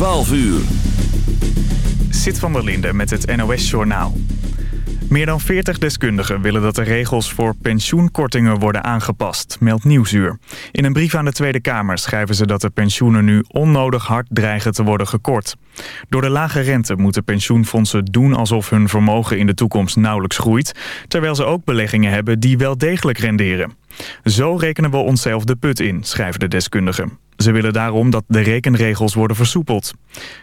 12 uur. Sit van der Linde met het NOS-journaal. Meer dan 40 deskundigen willen dat de regels voor pensioenkortingen worden aangepast, meldt Nieuwsuur. In een brief aan de Tweede Kamer schrijven ze dat de pensioenen nu onnodig hard dreigen te worden gekort. Door de lage rente moeten pensioenfondsen doen alsof hun vermogen in de toekomst nauwelijks groeit, terwijl ze ook beleggingen hebben die wel degelijk renderen. Zo rekenen we onszelf de put in, schrijven de deskundigen. Ze willen daarom dat de rekenregels worden versoepeld.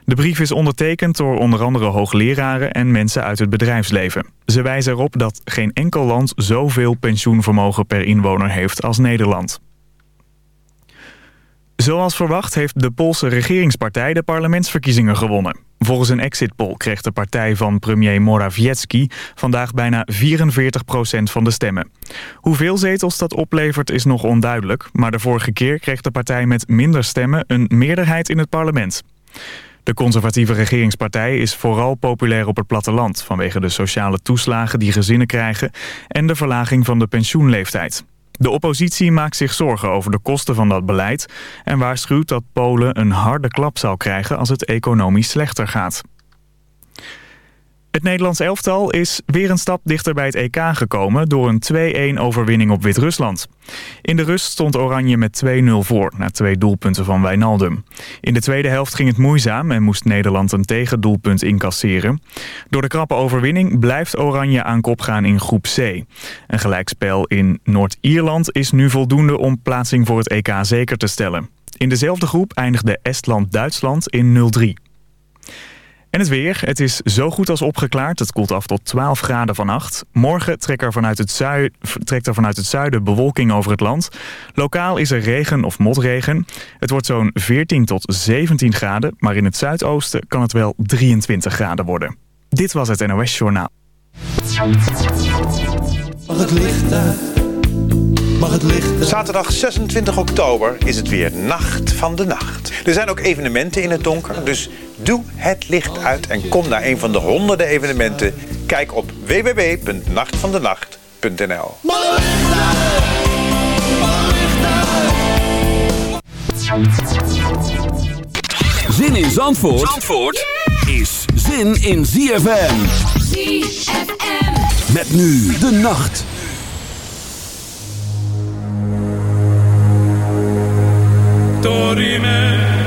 De brief is ondertekend door onder andere hoogleraren en mensen uit het bedrijfsleven. Ze wijzen erop dat geen enkel land zoveel pensioenvermogen per inwoner heeft als Nederland. Zoals verwacht heeft de Poolse regeringspartij de parlementsverkiezingen gewonnen. Volgens een exit poll kreeg de partij van premier Morawiecki vandaag bijna 44% van de stemmen. Hoeveel zetels dat oplevert is nog onduidelijk, maar de vorige keer kreeg de partij met minder stemmen een meerderheid in het parlement. De conservatieve regeringspartij is vooral populair op het platteland... vanwege de sociale toeslagen die gezinnen krijgen... en de verlaging van de pensioenleeftijd. De oppositie maakt zich zorgen over de kosten van dat beleid... en waarschuwt dat Polen een harde klap zal krijgen als het economisch slechter gaat. Het Nederlands elftal is weer een stap dichter bij het EK gekomen... door een 2-1 overwinning op Wit-Rusland. In de rust stond Oranje met 2-0 voor... na twee doelpunten van Wijnaldum. In de tweede helft ging het moeizaam... en moest Nederland een tegendoelpunt incasseren. Door de krappe overwinning blijft Oranje aan kop gaan in groep C. Een gelijkspel in Noord-Ierland is nu voldoende... om plaatsing voor het EK zeker te stellen. In dezelfde groep eindigde Estland-Duitsland in 0-3. En het weer. Het is zo goed als opgeklaard. Het koelt af tot 12 graden vannacht. Morgen trekt er, vanuit het zuiden, trekt er vanuit het zuiden bewolking over het land. Lokaal is er regen of motregen. Het wordt zo'n 14 tot 17 graden. Maar in het zuidoosten kan het wel 23 graden worden. Dit was het NOS Journaal. Mag het licht uit? Mag het licht Zaterdag 26 oktober is het weer Nacht van de Nacht. Er zijn ook evenementen in het donker, dus doe het licht uit en kom naar een van de honderden evenementen. Kijk op www.nachtvandenacht.nl Zin in Zandvoort, Zandvoort is zin in ZFM. ZFM. Met nu de nacht. dorime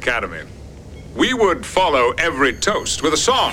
academy, we would follow every toast with a song.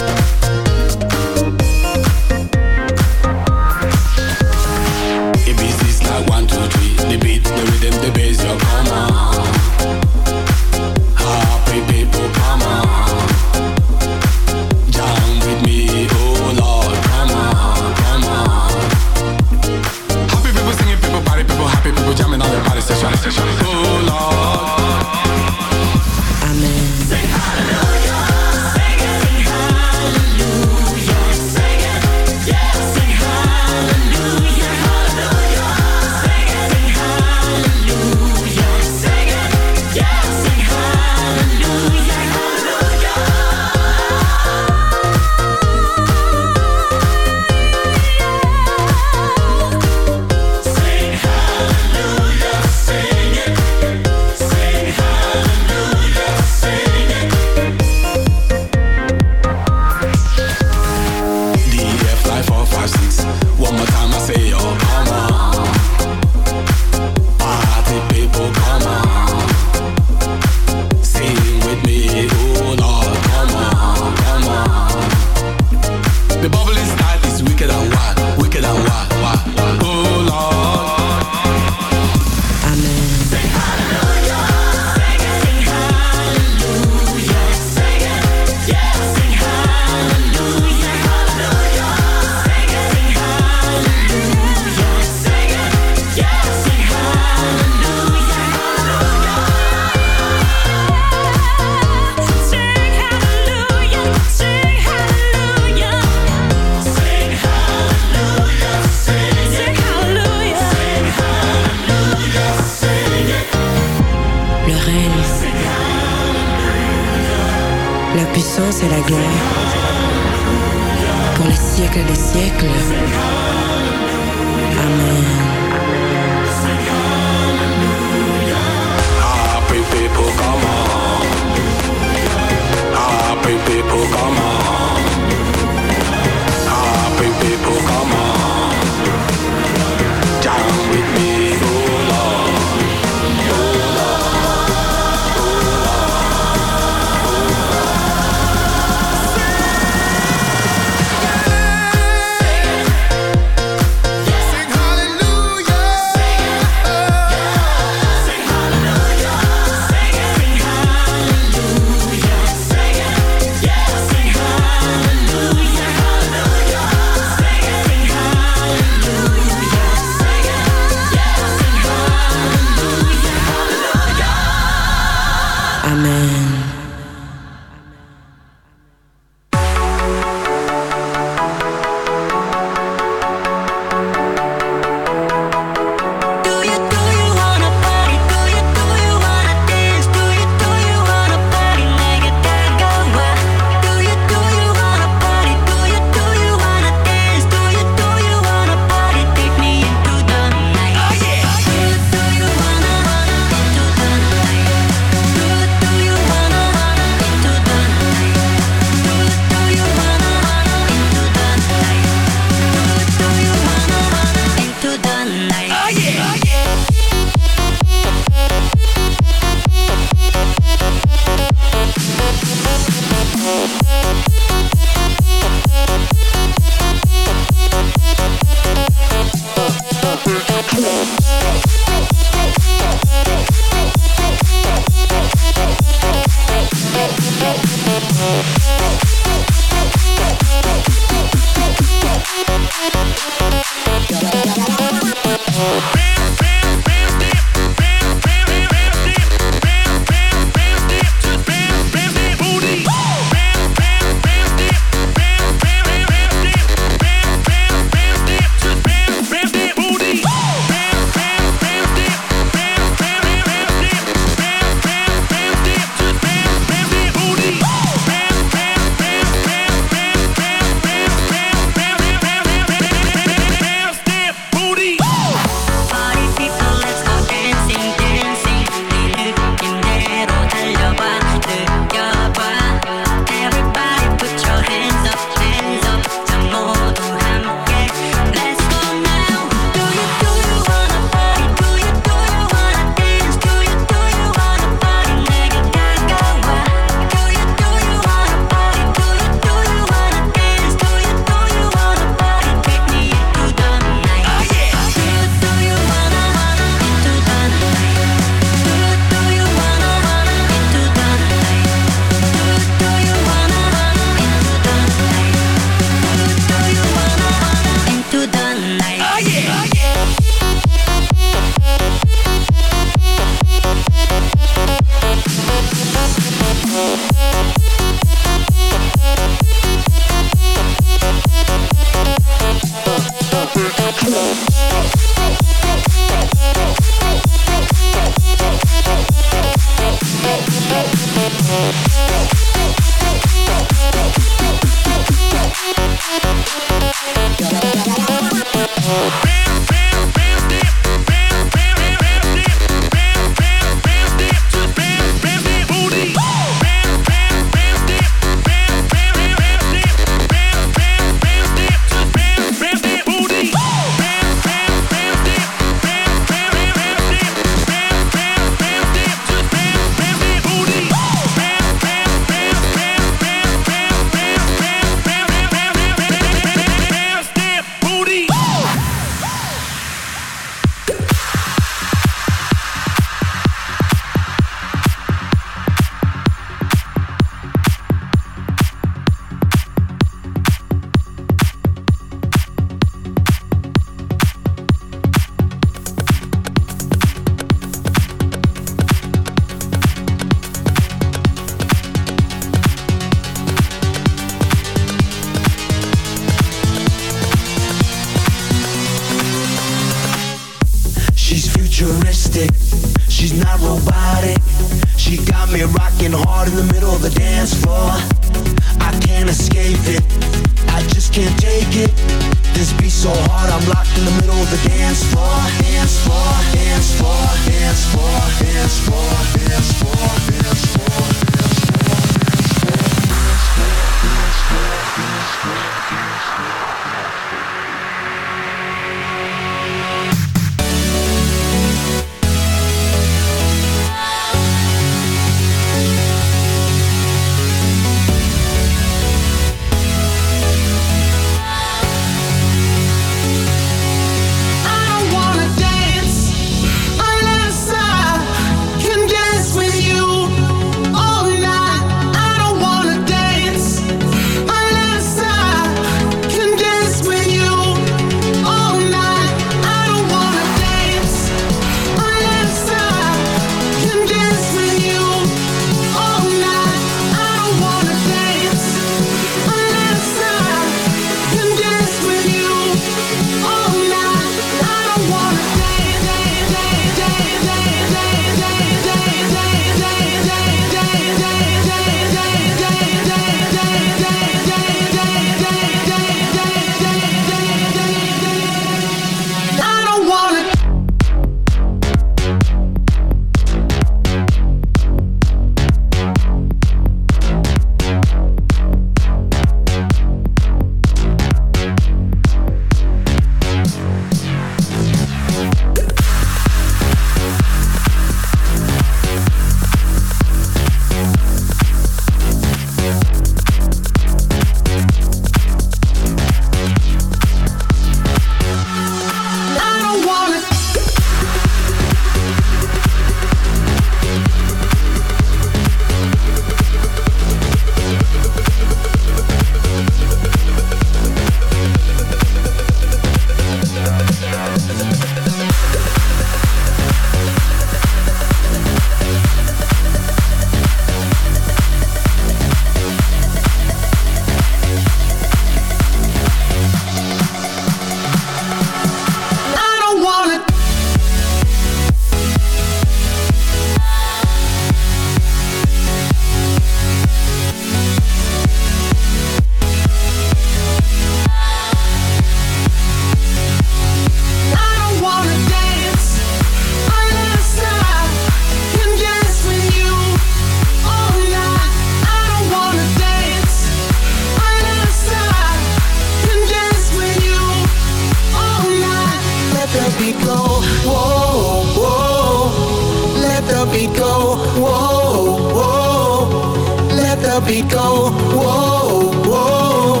beat go, whoa, whoa.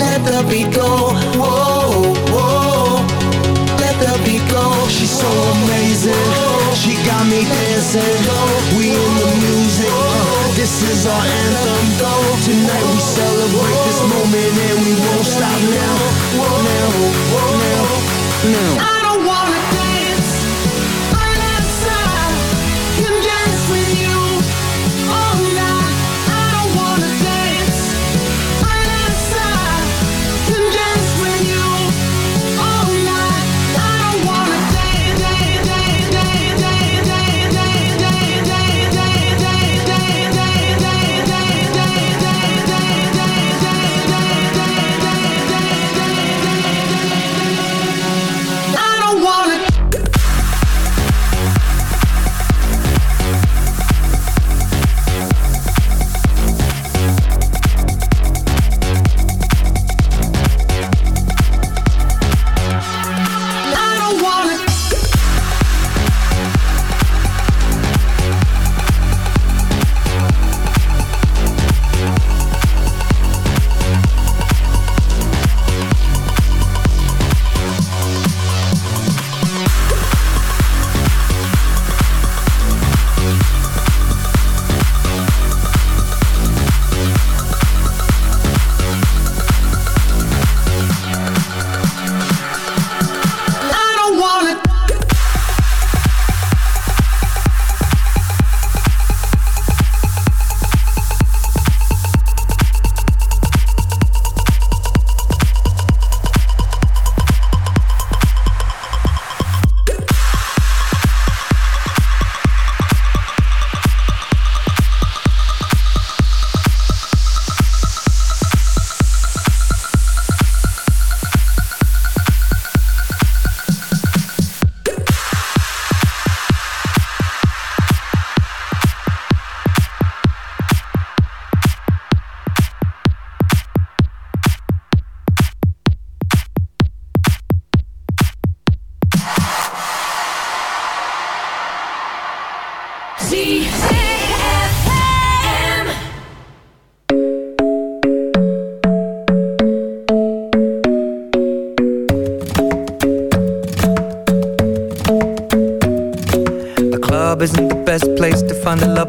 Let the beat go, whoa, whoa. Let the beat go. She's so amazing. She got me dancing. We in the music. Uh, this is our anthem. Tonight we celebrate this moment and we won't stop now.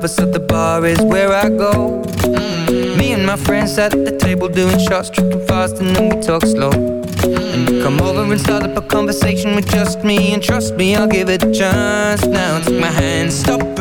To find a lover, so the bar is where I go. Mm. Me and my friends at the table doing shots, tripping fast, and then we talk slow. And you come over and start up a conversation with just me, and trust me, I'll give it a chance. Now take my hand, stop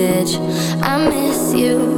I miss you.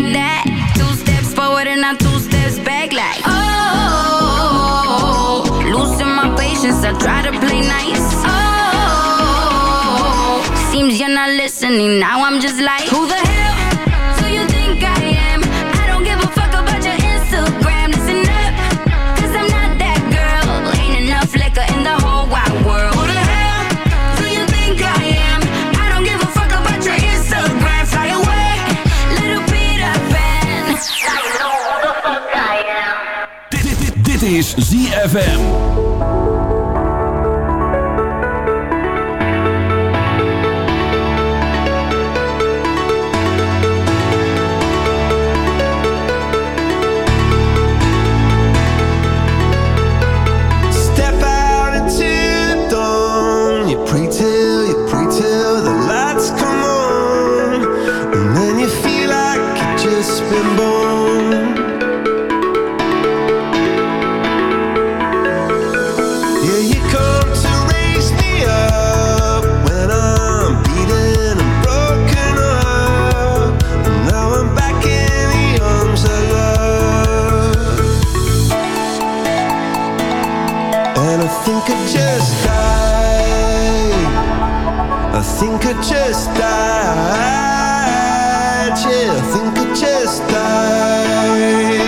I try to play nice. Oh, seems you're not listening. Now I'm just like, who the hell do you think I am? I don't give a fuck about your Instagram. Listen up, i I'm not that girl. Ain't enough liquor in the whole wide world. Who the hell do you think I am? I don't give a fuck about your Instagram. Fly away, little Peter Pan. I know who the fuck I am. Dit, dit, dit is ZFM. could just die. I think I just died. Yeah, I think I just died.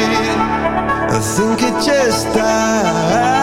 I think I just died.